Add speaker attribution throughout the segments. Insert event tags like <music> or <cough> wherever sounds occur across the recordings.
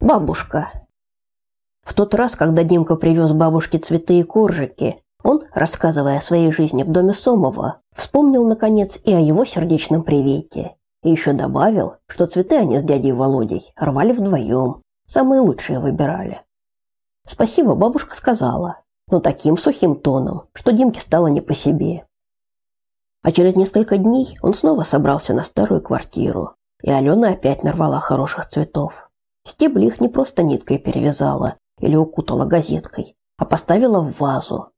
Speaker 1: Бабушка. В тот раз, когда Димка привез бабушке цветы и коржики, он, рассказывая о своей жизни в доме Сомова, вспомнил, наконец, и о его сердечном привете. И еще добавил, что цветы они с дядей Володей рвали вдвоем, самые лучшие выбирали. Спасибо бабушка сказала, но таким сухим тоном, что Димке стало не по себе. А через несколько дней он снова собрался на старую квартиру, и Алена опять нарвала хороших цветов. Стебли их не просто ниткой перевязала или укутала газеткой, а поставила в вазу.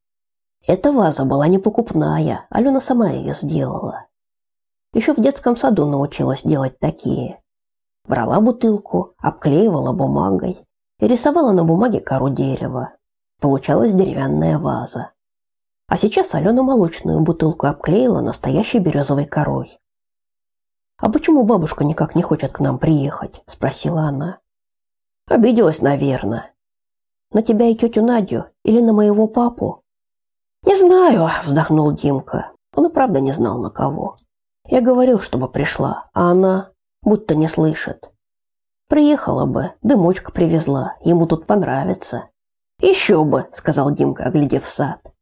Speaker 1: Эта ваза была не покупная, Алена сама ее сделала. Еще в детском саду научилась делать такие. Брала бутылку, обклеивала бумагой и рисовала на бумаге кору дерева. Получалась деревянная ваза. А сейчас Алена молочную бутылку обклеила настоящей березовой корой. «А почему бабушка никак не хочет к нам приехать?» – спросила она. «Обиделась, наверное. На тебя и тетю Надю или на моего папу?» «Не знаю», <laughs> – вздохнул Димка. Он и правда не знал на кого. Я говорил, чтобы пришла, а она будто не слышит. Приехала бы, дымочка привезла, ему тут понравится. Еще бы, сказал Димка, оглядев сад.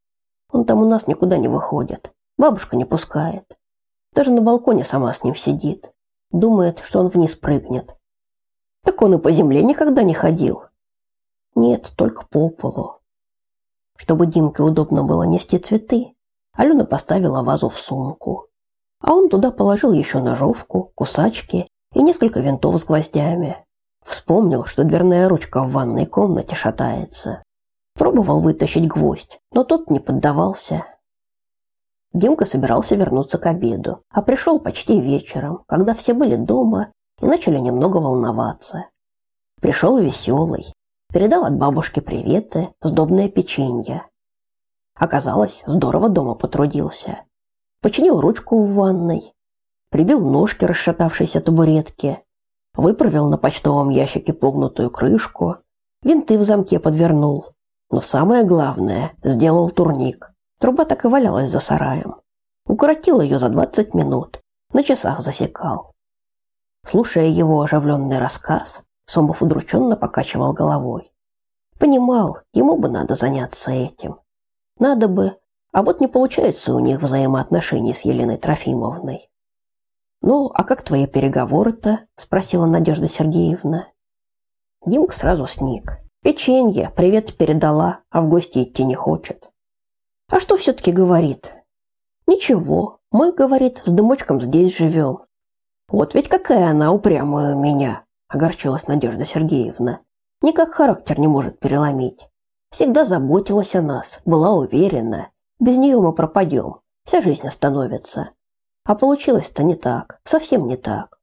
Speaker 1: Он там у нас никуда не выходит. Бабушка не пускает. Даже на балконе сама с ним сидит. Думает, что он вниз прыгнет. Так он и по земле никогда не ходил. Нет, только по полу. Чтобы Димке удобно было нести цветы, Алена поставила вазу в сумку. А он туда положил еще ножовку, кусачки и несколько винтов с гвоздями. Вспомнил, что дверная ручка в ванной комнате шатается. Пробовал вытащить гвоздь, но тот не поддавался. Димка собирался вернуться к обеду, а пришел почти вечером, когда все были дома и начали немного волноваться. Пришел веселый, передал от бабушки приветы, сдобное печенье. Оказалось, здорово дома потрудился. Починил ручку в ванной, прибил ножки расшатавшейся табуретки, выправил на почтовом ящике погнутую крышку, винты в замке подвернул. Но самое главное, сделал турник. Труба так и валялась за сараем. Укоротил ее за 20 минут, на часах засекал. Слушая его оживленный рассказ, Сомов удрученно покачивал головой. Понимал, ему бы надо заняться этим. Надо бы, а вот не получается у них взаимоотношений с Еленой Трофимовной. «Ну, а как твои переговоры-то?» – спросила Надежда Сергеевна. Димка сразу сник. Печенье привет передала, а в гости идти не хочет. А что все-таки говорит? Ничего, мы, говорит, с дымочком здесь живем. Вот ведь какая она упрямая у меня, огорчилась Надежда Сергеевна. Никак характер не может переломить. Всегда заботилась о нас, была уверена. Без нее мы пропадем, вся жизнь остановится. А получилось-то не так, совсем не так.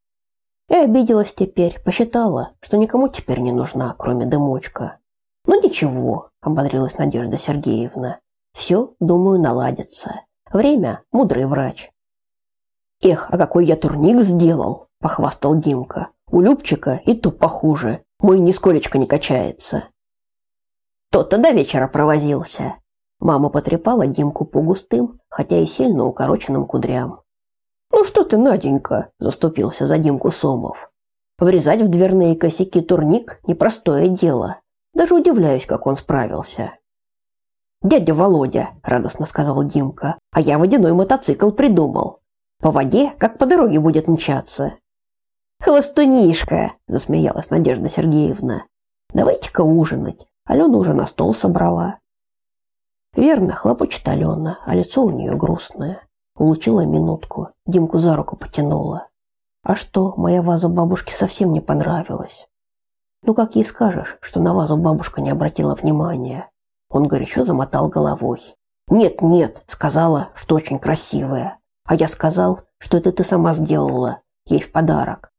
Speaker 1: И обиделась теперь, посчитала, что никому теперь не нужна, кроме дымочка. Ну ничего, ободрилась Надежда Сергеевна. Все, думаю, наладится. Время – мудрый врач. Эх, а какой я турник сделал, похвастал Димка. У Любчика и то похуже. Мой нисколечко не качается. Тот-то до вечера провозился. Мама потрепала Димку по густым, хотя и сильно укороченным кудрям. «Ну что ты, Наденька?» – заступился за Димку Сомов. Врезать в дверные косяки турник – непростое дело. Даже удивляюсь, как он справился. «Дядя Володя», – радостно сказал Димка, – «а я водяной мотоцикл придумал. По воде, как по дороге будет мчаться». «Хвостунишка», – засмеялась Надежда Сергеевна. «Давайте-ка ужинать. Алена уже на стол собрала». Верно, хлопочет Алена, а лицо у нее грустное. Улучила минутку, Димку за руку потянула. А что, моя ваза бабушке совсем не понравилась. Ну как ей скажешь, что на вазу бабушка не обратила внимания? Он горячо замотал головой. «Нет, нет», — сказала, что очень красивая. А я сказал, что это ты сама сделала, ей в подарок.